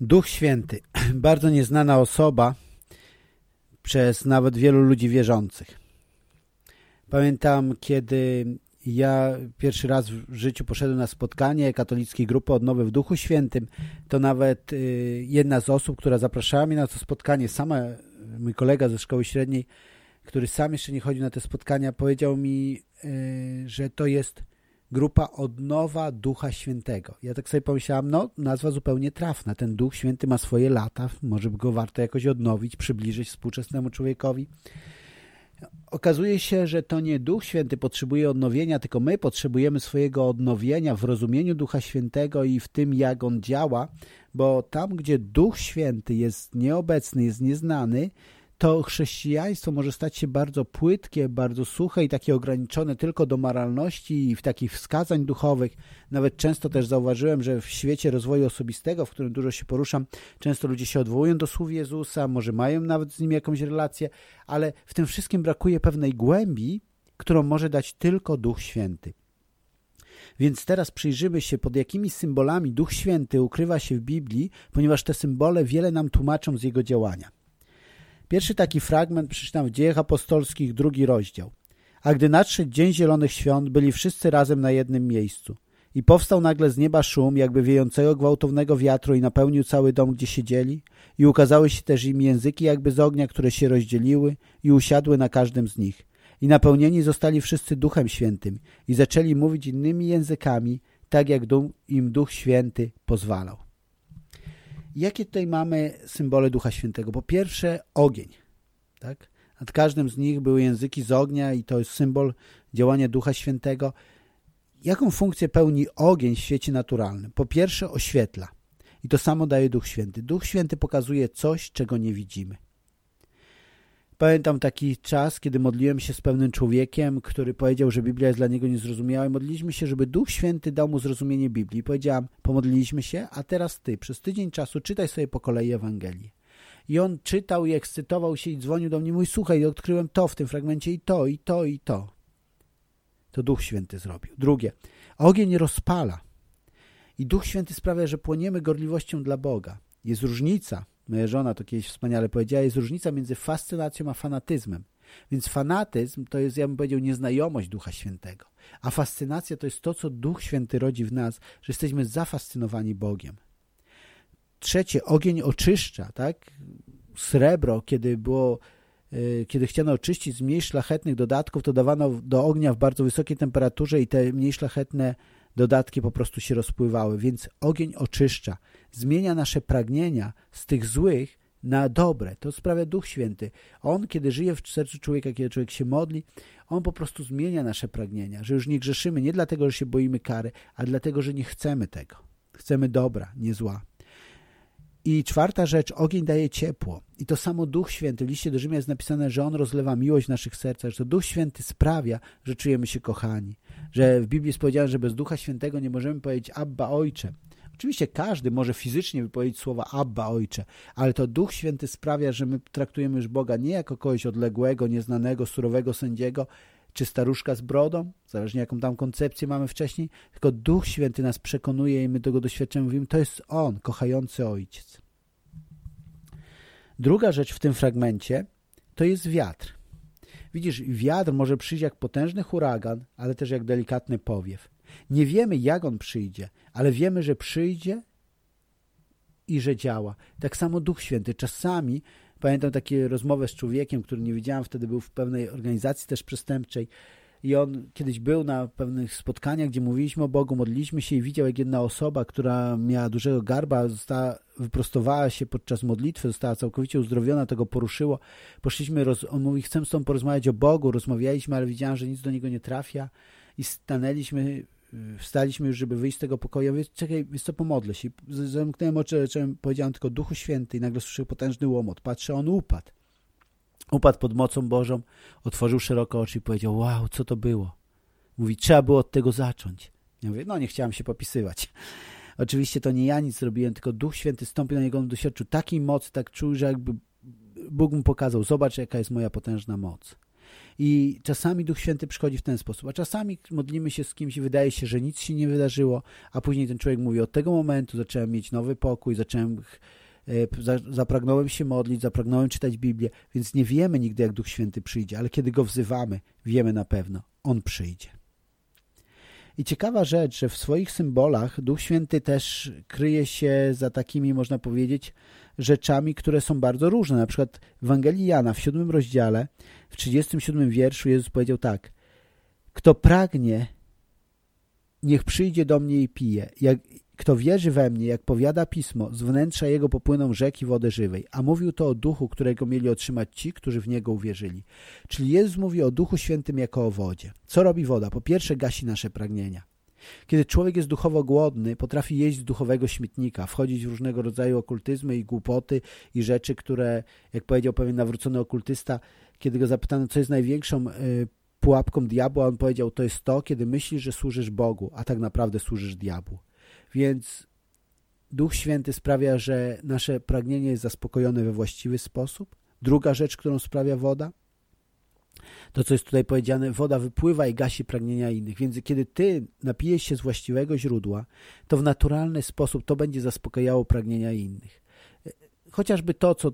Duch Święty, bardzo nieznana osoba przez nawet wielu ludzi wierzących. Pamiętam, kiedy ja pierwszy raz w życiu poszedłem na spotkanie katolickiej grupy odnowy w Duchu Świętym, to nawet y, jedna z osób, która zapraszała mnie na to spotkanie, sama mój kolega ze szkoły średniej, który sam jeszcze nie chodził na te spotkania, powiedział mi, y, że to jest grupa odnowa Ducha Świętego. Ja tak sobie pomyślałam, no nazwa zupełnie trafna. Ten Duch Święty ma swoje lata, może by go warto jakoś odnowić, przybliżyć współczesnemu człowiekowi. Okazuje się, że to nie Duch Święty potrzebuje odnowienia, tylko my potrzebujemy swojego odnowienia w rozumieniu Ducha Świętego i w tym, jak On działa, bo tam, gdzie Duch Święty jest nieobecny, jest nieznany, to chrześcijaństwo może stać się bardzo płytkie, bardzo suche i takie ograniczone tylko do moralności i w takich wskazań duchowych. Nawet często też zauważyłem, że w świecie rozwoju osobistego, w którym dużo się poruszam, często ludzie się odwołują do słów Jezusa, może mają nawet z nim jakąś relację, ale w tym wszystkim brakuje pewnej głębi, którą może dać tylko Duch Święty. Więc teraz przyjrzymy się, pod jakimi symbolami Duch Święty ukrywa się w Biblii, ponieważ te symbole wiele nam tłumaczą z jego działania. Pierwszy taki fragment przeczytam w Dziejach Apostolskich, drugi rozdział. A gdy nadszedł Dzień Zielonych Świąt, byli wszyscy razem na jednym miejscu. I powstał nagle z nieba szum, jakby wiejącego gwałtownego wiatru i napełnił cały dom, gdzie siedzieli. I ukazały się też im języki jakby z ognia, które się rozdzieliły i usiadły na każdym z nich. I napełnieni zostali wszyscy Duchem Świętym i zaczęli mówić innymi językami, tak jak im Duch Święty pozwalał. Jakie tutaj mamy symbole Ducha Świętego? Po pierwsze ogień. Tak? Nad każdym z nich były języki z ognia i to jest symbol działania Ducha Świętego. Jaką funkcję pełni ogień w świecie naturalnym? Po pierwsze oświetla. I to samo daje Duch Święty. Duch Święty pokazuje coś, czego nie widzimy. Pamiętam taki czas, kiedy modliłem się z pewnym człowiekiem, który powiedział, że Biblia jest dla niego niezrozumiała i modliliśmy się, żeby Duch Święty dał mu zrozumienie Biblii. Powiedziałam, pomodliliśmy się, a teraz ty przez tydzień czasu czytaj sobie po kolei Ewangelię. I on czytał i ekscytował się i dzwonił do mnie, mój słuchaj, odkryłem to w tym fragmencie i to, i to, i to. To Duch Święty zrobił. Drugie, ogień rozpala. I Duch Święty sprawia, że płoniemy gorliwością dla Boga. Jest różnica Moja żona to kiedyś wspaniale powiedziała, jest różnica między fascynacją a fanatyzmem. Więc fanatyzm to jest, ja bym powiedział, nieznajomość Ducha Świętego. A fascynacja to jest to, co Duch Święty rodzi w nas, że jesteśmy zafascynowani Bogiem. Trzecie, ogień oczyszcza, tak? Srebro, kiedy było e, kiedy chciano oczyścić z mniej szlachetnych dodatków, to dawano do ognia w bardzo wysokiej temperaturze i te mniej szlachetne dodatki po prostu się rozpływały. Więc ogień oczyszcza zmienia nasze pragnienia z tych złych na dobre. To sprawia Duch Święty. On, kiedy żyje w sercu człowieka, kiedy człowiek się modli, on po prostu zmienia nasze pragnienia, że już nie grzeszymy nie dlatego, że się boimy kary, a dlatego, że nie chcemy tego. Chcemy dobra, nie zła. I czwarta rzecz, ogień daje ciepło. I to samo Duch Święty, w liście do Rzymia jest napisane, że On rozlewa miłość w naszych sercach, że to Duch Święty sprawia, że czujemy się kochani. Że w Biblii jest powiedziane, że bez Ducha Świętego nie możemy powiedzieć Abba Ojcze. Oczywiście każdy może fizycznie wypowiedzieć słowa Abba, Ojcze, ale to Duch Święty sprawia, że my traktujemy już Boga nie jako kogoś odległego, nieznanego, surowego sędziego, czy staruszka z brodą, zależnie jaką tam koncepcję mamy wcześniej, tylko Duch Święty nas przekonuje i my tego doświadczamy, mówimy, to jest On, kochający Ojciec. Druga rzecz w tym fragmencie to jest wiatr. Widzisz, wiatr może przyjść jak potężny huragan, ale też jak delikatny powiew. Nie wiemy, jak on przyjdzie, ale wiemy, że przyjdzie i że działa. Tak samo Duch Święty. Czasami pamiętam takie rozmowę z człowiekiem, który nie widziałem, wtedy był w pewnej organizacji też przestępczej i on kiedyś był na pewnych spotkaniach, gdzie mówiliśmy o Bogu, modliliśmy się i widział, jak jedna osoba, która miała dużego garba, została, wyprostowała się podczas modlitwy, została całkowicie uzdrowiona, tego poruszyło. Poszliśmy, roz, on mówi, chcę z tobą porozmawiać o Bogu, rozmawialiśmy, ale widziałem, że nic do niego nie trafia i stanęliśmy wstaliśmy już, żeby wyjść z tego pokoju. Ja mówię, czekaj, wiesz co, pomodlę się. Zamknąłem oczy, zacząłem, powiedziałem tylko Duchu Święty i nagle słyszę potężny łomot. Patrzę, on upadł. Upadł pod mocą Bożą, otworzył szeroko oczy i powiedział, wow, co to było? Mówi, trzeba było od tego zacząć. Ja mówię, no nie chciałem się popisywać. Oczywiście to nie ja nic zrobiłem, tylko Duch Święty stąpił na niego, on doświadczył takiej mocy, tak czuł, że jakby Bóg mu pokazał, zobacz jaka jest moja potężna moc. I czasami Duch Święty przychodzi w ten sposób, a czasami modlimy się z kimś i wydaje się, że nic się nie wydarzyło, a później ten człowiek mówi, od tego momentu zacząłem mieć nowy pokój, zacząłem e, zapragnąłem się modlić, zapragnąłem czytać Biblię, więc nie wiemy nigdy, jak Duch Święty przyjdzie, ale kiedy Go wzywamy, wiemy na pewno, On przyjdzie. I ciekawa rzecz, że w swoich symbolach Duch Święty też kryje się za takimi, można powiedzieć, rzeczami, które są bardzo różne. Na przykład w Ewangelii Jana w siódmym rozdziale, w 37 wierszu Jezus powiedział tak Kto pragnie, niech przyjdzie do mnie i pije. Jak, kto wierzy we mnie, jak powiada Pismo, z wnętrza jego popłyną rzeki wody żywej. A mówił to o duchu, którego mieli otrzymać ci, którzy w niego uwierzyli. Czyli Jezus mówi o Duchu Świętym jako o wodzie. Co robi woda? Po pierwsze gasi nasze pragnienia. Kiedy człowiek jest duchowo głodny, potrafi jeść z duchowego śmietnika, wchodzić w różnego rodzaju okultyzmy i głupoty i rzeczy, które, jak powiedział pewien nawrócony okultysta, kiedy go zapytano, co jest największą y, pułapką diabła, on powiedział, to jest to, kiedy myślisz, że służysz Bogu, a tak naprawdę służysz diabłu. Więc Duch Święty sprawia, że nasze pragnienie jest zaspokojone we właściwy sposób. Druga rzecz, którą sprawia woda, to co jest tutaj powiedziane, woda wypływa i gasi pragnienia innych. Więc kiedy ty napijesz się z właściwego źródła, to w naturalny sposób to będzie zaspokajało pragnienia innych. Chociażby to, co,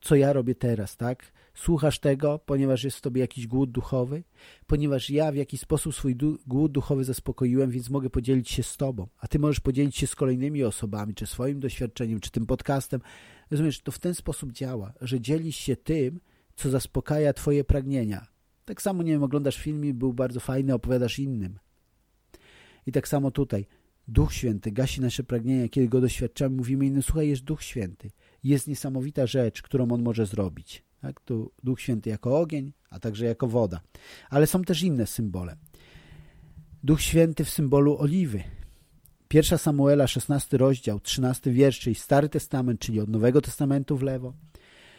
co ja robię teraz, tak? Słuchasz tego, ponieważ jest w tobie jakiś głód duchowy, ponieważ ja w jakiś sposób swój du głód duchowy zaspokoiłem, więc mogę podzielić się z tobą, a ty możesz podzielić się z kolejnymi osobami, czy swoim doświadczeniem, czy tym podcastem. Rozumiesz, to w ten sposób działa, że dzielisz się tym, co zaspokaja twoje pragnienia. Tak samo, nie wiem, oglądasz film i był bardzo fajny, opowiadasz innym. I tak samo tutaj. Duch Święty gasi nasze pragnienia, kiedy Go doświadczamy, mówimy innym, słuchaj, jest Duch Święty. Jest niesamowita rzecz, którą On może zrobić. Tak? Tu Duch Święty jako ogień, a także jako woda. Ale są też inne symbole. Duch Święty w symbolu oliwy. Pierwsza Samuela, 16 rozdział, 13 wiersz, czyli Stary Testament, czyli od Nowego Testamentu w lewo.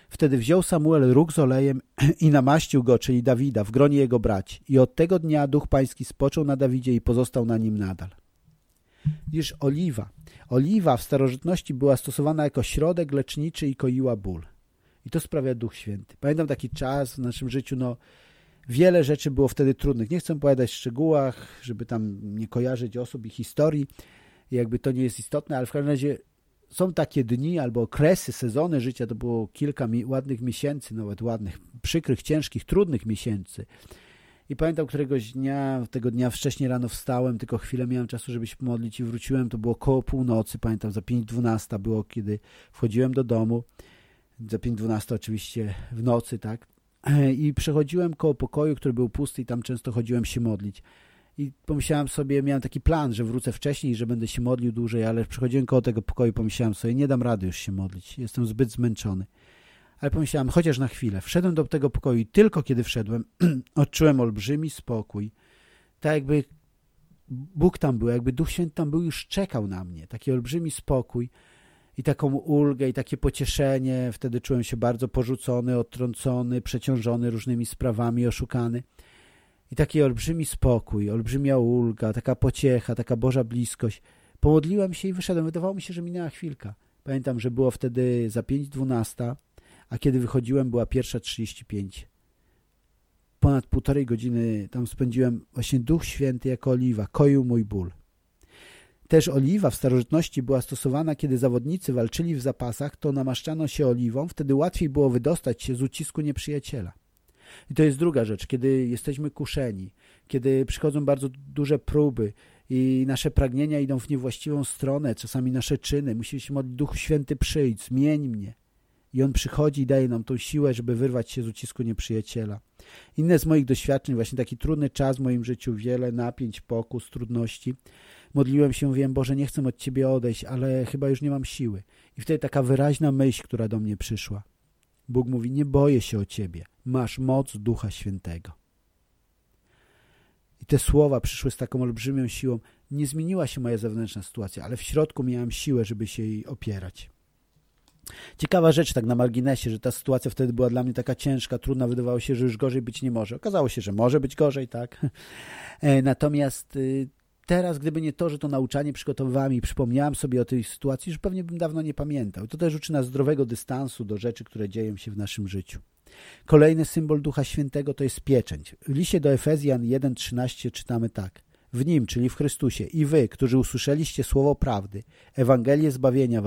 Wtedy wziął Samuel róg z olejem i namaścił go, czyli Dawida, w gronie jego braci. I od tego dnia duch pański spoczął na Dawidzie i pozostał na nim nadal. Iż oliwa. Oliwa w starożytności była stosowana jako środek leczniczy i koiła ból. I to sprawia Duch Święty. Pamiętam taki czas w naszym życiu, no wiele rzeczy było wtedy trudnych. Nie chcę opowiadać w szczegółach, żeby tam nie kojarzyć osób i historii, jakby to nie jest istotne, ale w każdym razie są takie dni albo okresy, sezony życia, to było kilka mi ładnych miesięcy, nawet ładnych, przykrych, ciężkich, trudnych miesięcy. I pamiętam któregoś dnia, tego dnia wcześniej rano wstałem, tylko chwilę miałem czasu, żeby się pomodlić i wróciłem. To było koło północy, pamiętam, za 5.12 było, kiedy wchodziłem do domu. Za 5.12 oczywiście w nocy, tak? I przechodziłem koło pokoju, który był pusty i tam często chodziłem się modlić. I pomyślałem sobie, miałem taki plan, że wrócę wcześniej, że będę się modlił dłużej, ale przychodziłem koło tego pokoju i pomyślałem sobie, nie dam rady już się modlić, jestem zbyt zmęczony. Ale pomyślałem, chociaż na chwilę. Wszedłem do tego pokoju i tylko kiedy wszedłem, odczułem olbrzymi spokój. Tak jakby Bóg tam był, jakby Duch Święty tam był, już czekał na mnie. Taki olbrzymi spokój i taką ulgę i takie pocieszenie. Wtedy czułem się bardzo porzucony, odtrącony, przeciążony różnymi sprawami, oszukany. I taki olbrzymi spokój, olbrzymia ulga, taka pociecha, taka Boża bliskość. Pomodliłem się i wyszedłem. Wydawało mi się, że minęła chwilka. Pamiętam, że było wtedy za 5.12, a kiedy wychodziłem była pierwsza 35. Ponad półtorej godziny tam spędziłem właśnie Duch Święty jako oliwa, koił mój ból. Też oliwa w starożytności była stosowana, kiedy zawodnicy walczyli w zapasach, to namaszczano się oliwą, wtedy łatwiej było wydostać się z ucisku nieprzyjaciela. I to jest druga rzecz, kiedy jesteśmy kuszeni, kiedy przychodzą bardzo duże próby i nasze pragnienia idą w niewłaściwą stronę, czasami nasze czyny. Musimy się modlić, Duchu Święty przyjdź, zmień mnie. I On przychodzi i daje nam tą siłę, żeby wyrwać się z ucisku nieprzyjaciela. Inne z moich doświadczeń, właśnie taki trudny czas w moim życiu, wiele napięć, pokus, trudności. Modliłem się, wiem, Boże, nie chcę od Ciebie odejść, ale chyba już nie mam siły. I wtedy taka wyraźna myśl, która do mnie przyszła. Bóg mówi, nie boję się o Ciebie, masz moc Ducha Świętego. I te słowa przyszły z taką olbrzymią siłą. Nie zmieniła się moja zewnętrzna sytuacja, ale w środku miałem siłę, żeby się jej opierać. Ciekawa rzecz tak na marginesie, że ta sytuacja wtedy była dla mnie taka ciężka, trudna, wydawało się, że już gorzej być nie może. Okazało się, że może być gorzej, tak? E, natomiast y, teraz, gdyby nie to, że to nauczanie przygotowywałem i przypomniałem sobie o tej sytuacji, już pewnie bym dawno nie pamiętał. To też uczy nas zdrowego dystansu do rzeczy, które dzieją się w naszym życiu. Kolejny symbol Ducha Świętego to jest pieczęć. W liście do Efezjan 1,13 czytamy tak. W Nim, czyli w Chrystusie, i wy, którzy usłyszeliście słowo prawdy, Ewangelię zbawienia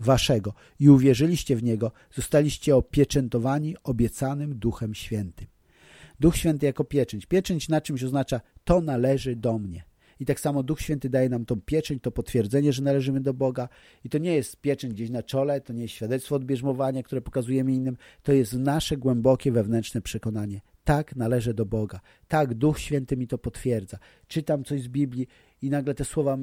waszego i uwierzyliście w Niego, zostaliście opieczętowani obiecanym Duchem Świętym. Duch Święty jako pieczęć. Pieczęć na czymś oznacza to należy do mnie. I tak samo Duch Święty daje nam tą pieczęć, to potwierdzenie, że należymy do Boga. I to nie jest pieczęć gdzieś na czole, to nie jest świadectwo odbierzmowania, które pokazujemy innym. To jest nasze głębokie wewnętrzne przekonanie. Tak, należę do Boga. Tak, Duch Święty mi to potwierdza. Czytam coś z Biblii i nagle te słowa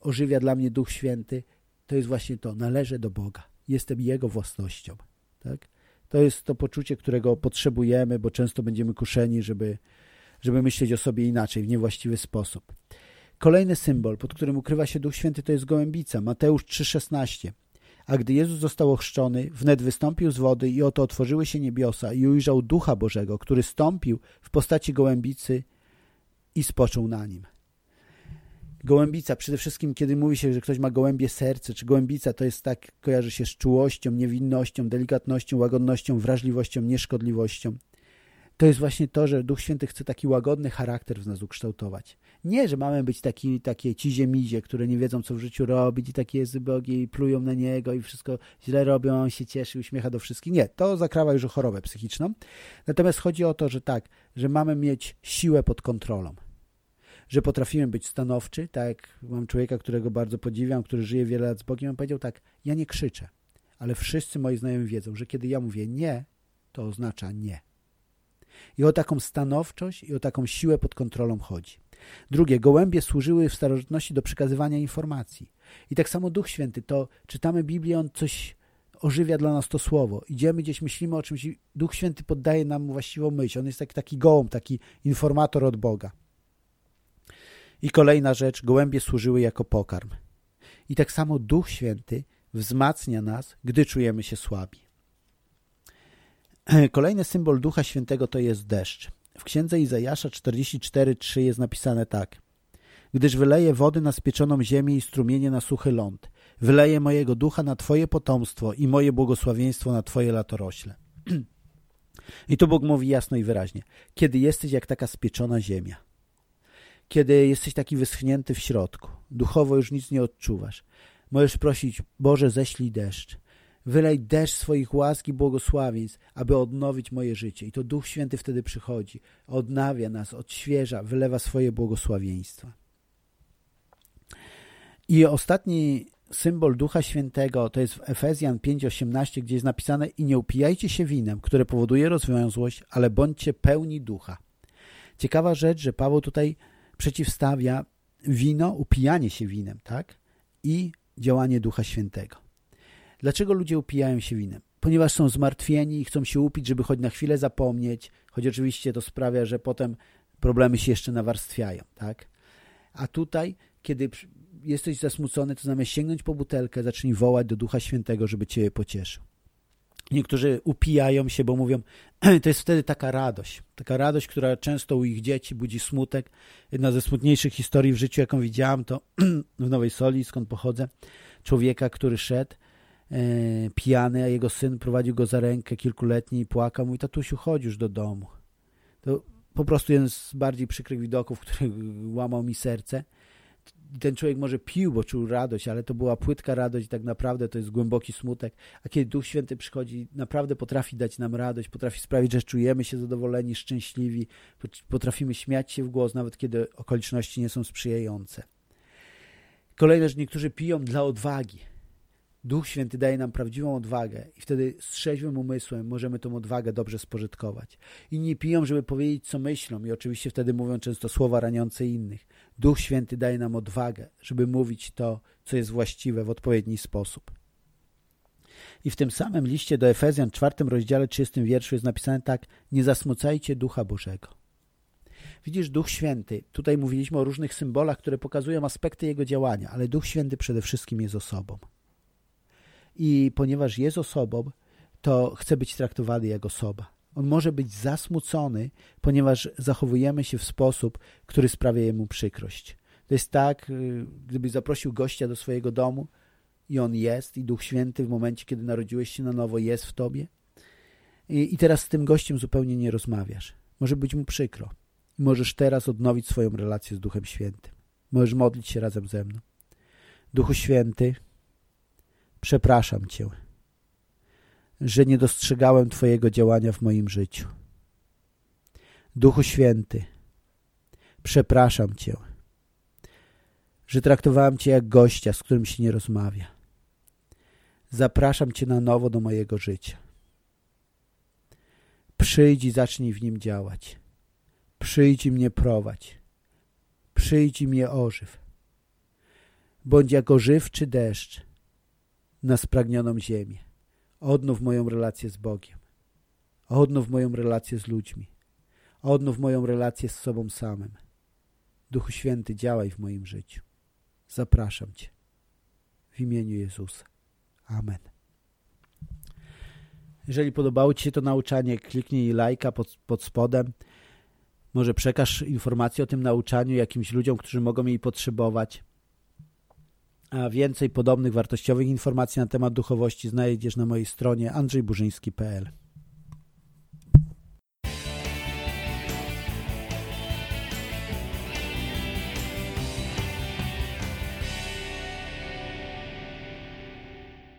ożywia dla mnie Duch Święty. To jest właśnie to. Należę do Boga. Jestem Jego własnością. Tak? To jest to poczucie, którego potrzebujemy, bo często będziemy kuszeni, żeby, żeby myśleć o sobie inaczej, w niewłaściwy sposób. Kolejny symbol, pod którym ukrywa się Duch Święty, to jest gołębica. Mateusz 3,16. A gdy Jezus został ochrzczony, wnet wystąpił z wody i oto otworzyły się niebiosa i ujrzał Ducha Bożego, który stąpił w postaci gołębicy i spoczął na nim. Gołębica, przede wszystkim kiedy mówi się, że ktoś ma gołębie serce, czy gołębica to jest tak, kojarzy się z czułością, niewinnością, delikatnością, łagodnością, wrażliwością, nieszkodliwością to jest właśnie to, że Duch Święty chce taki łagodny charakter w nas ukształtować. Nie, że mamy być taki, takie cizie mizie, które nie wiedzą, co w życiu robić i takie jest bogi i plują na niego i wszystko źle robią, on się cieszy, uśmiecha do wszystkich. Nie, to zakrawa już o chorobę psychiczną. Natomiast chodzi o to, że tak, że mamy mieć siłę pod kontrolą. Że potrafimy być stanowczy, tak mam człowieka, którego bardzo podziwiam, który żyje wiele lat z Bogiem, on powiedział tak, ja nie krzyczę, ale wszyscy moi znajomi wiedzą, że kiedy ja mówię nie, to oznacza nie. I o taką stanowczość i o taką siłę pod kontrolą chodzi. Drugie, gołębie służyły w starożytności do przekazywania informacji. I tak samo Duch Święty, to czytamy Biblię, on coś ożywia dla nas to słowo. Idziemy gdzieś, myślimy o czymś Duch Święty poddaje nam właściwą myśl. On jest taki, taki gołąb, taki informator od Boga. I kolejna rzecz, gołębie służyły jako pokarm. I tak samo Duch Święty wzmacnia nas, gdy czujemy się słabi. Kolejny symbol Ducha Świętego to jest deszcz. W księdze Izajasza 44:3 jest napisane tak. Gdyż wyleje wody na spieczoną ziemię i strumienie na suchy ląd. Wyleje mojego ducha na Twoje potomstwo i moje błogosławieństwo na Twoje latorośle. I tu Bóg mówi jasno i wyraźnie. Kiedy jesteś jak taka spieczona ziemia, kiedy jesteś taki wyschnięty w środku, duchowo już nic nie odczuwasz, możesz prosić, Boże, ześlij deszcz. Wylej deszcz swoich łask i błogosławieństw, aby odnowić moje życie. I to Duch Święty wtedy przychodzi, odnawia nas, odświeża, wylewa swoje błogosławieństwa. I ostatni symbol Ducha Świętego to jest w Efezjan 5:18, gdzie jest napisane i nie upijajcie się winem, które powoduje rozwiązłość, ale bądźcie pełni ducha. Ciekawa rzecz, że Paweł tutaj przeciwstawia wino, upijanie się winem, tak? I działanie Ducha Świętego. Dlaczego ludzie upijają się winem? Ponieważ są zmartwieni i chcą się upić, żeby choć na chwilę zapomnieć, choć oczywiście to sprawia, że potem problemy się jeszcze nawarstwiają, tak? A tutaj, kiedy jesteś zasmucony, to zamiast sięgnąć po butelkę, zacznij wołać do Ducha Świętego, żeby Cię pocieszył. Niektórzy upijają się, bo mówią, to jest wtedy taka radość. Taka radość, która często u ich dzieci budzi smutek. Jedna ze smutniejszych historii w życiu, jaką widziałam, to w Nowej Soli, skąd pochodzę, człowieka, który szedł pijany, a jego syn prowadził go za rękę kilkuletni i płakał. Mówi, tatusiu, chodź już do domu. To po prostu jeden z bardziej przykrych widoków, który łamał mi serce. Ten człowiek może pił, bo czuł radość, ale to była płytka radość i tak naprawdę to jest głęboki smutek. A kiedy Duch Święty przychodzi, naprawdę potrafi dać nam radość, potrafi sprawić, że czujemy się zadowoleni, szczęśliwi, potrafimy śmiać się w głos, nawet kiedy okoliczności nie są sprzyjające. Kolejne, że niektórzy piją dla odwagi Duch Święty daje nam prawdziwą odwagę i wtedy z trzeźwym umysłem możemy tą odwagę dobrze spożytkować. Inni piją, żeby powiedzieć, co myślą i oczywiście wtedy mówią często słowa raniące innych. Duch Święty daje nam odwagę, żeby mówić to, co jest właściwe w odpowiedni sposób. I w tym samym liście do Efezjan, czwartym rozdziale, 30 wierszu jest napisane tak, nie zasmucajcie Ducha Bożego. Widzisz, Duch Święty, tutaj mówiliśmy o różnych symbolach, które pokazują aspekty Jego działania, ale Duch Święty przede wszystkim jest osobą i ponieważ jest osobą, to chce być traktowany jak osoba. On może być zasmucony, ponieważ zachowujemy się w sposób, który sprawia jemu przykrość. To jest tak, y, gdybyś zaprosił gościa do swojego domu i on jest, i Duch Święty w momencie, kiedy narodziłeś się na nowo, jest w tobie. I, I teraz z tym gościem zupełnie nie rozmawiasz. Może być mu przykro. Możesz teraz odnowić swoją relację z Duchem Świętym. Możesz modlić się razem ze mną. Duchu Święty, przepraszam Cię, że nie dostrzegałem Twojego działania w moim życiu. Duchu Święty, przepraszam Cię, że traktowałem Cię jak gościa, z którym się nie rozmawia. Zapraszam Cię na nowo do mojego życia. Przyjdź i zacznij w nim działać. Przyjdź i mnie prowadź. Przyjdź i mnie ożyw. Bądź jako żyw czy deszcz na spragnioną ziemię. Odnów moją relację z Bogiem. Odnów moją relację z ludźmi. Odnów moją relację z sobą samym. Duchu Święty, działaj w moim życiu. Zapraszam Cię. W imieniu Jezusa. Amen. Jeżeli podobało Ci się to nauczanie, kliknij lajka pod, pod spodem. Może przekaż informację o tym nauczaniu jakimś ludziom, którzy mogą jej potrzebować. A więcej podobnych wartościowych informacji na temat duchowości znajdziesz na mojej stronie andrzejburzyński.pl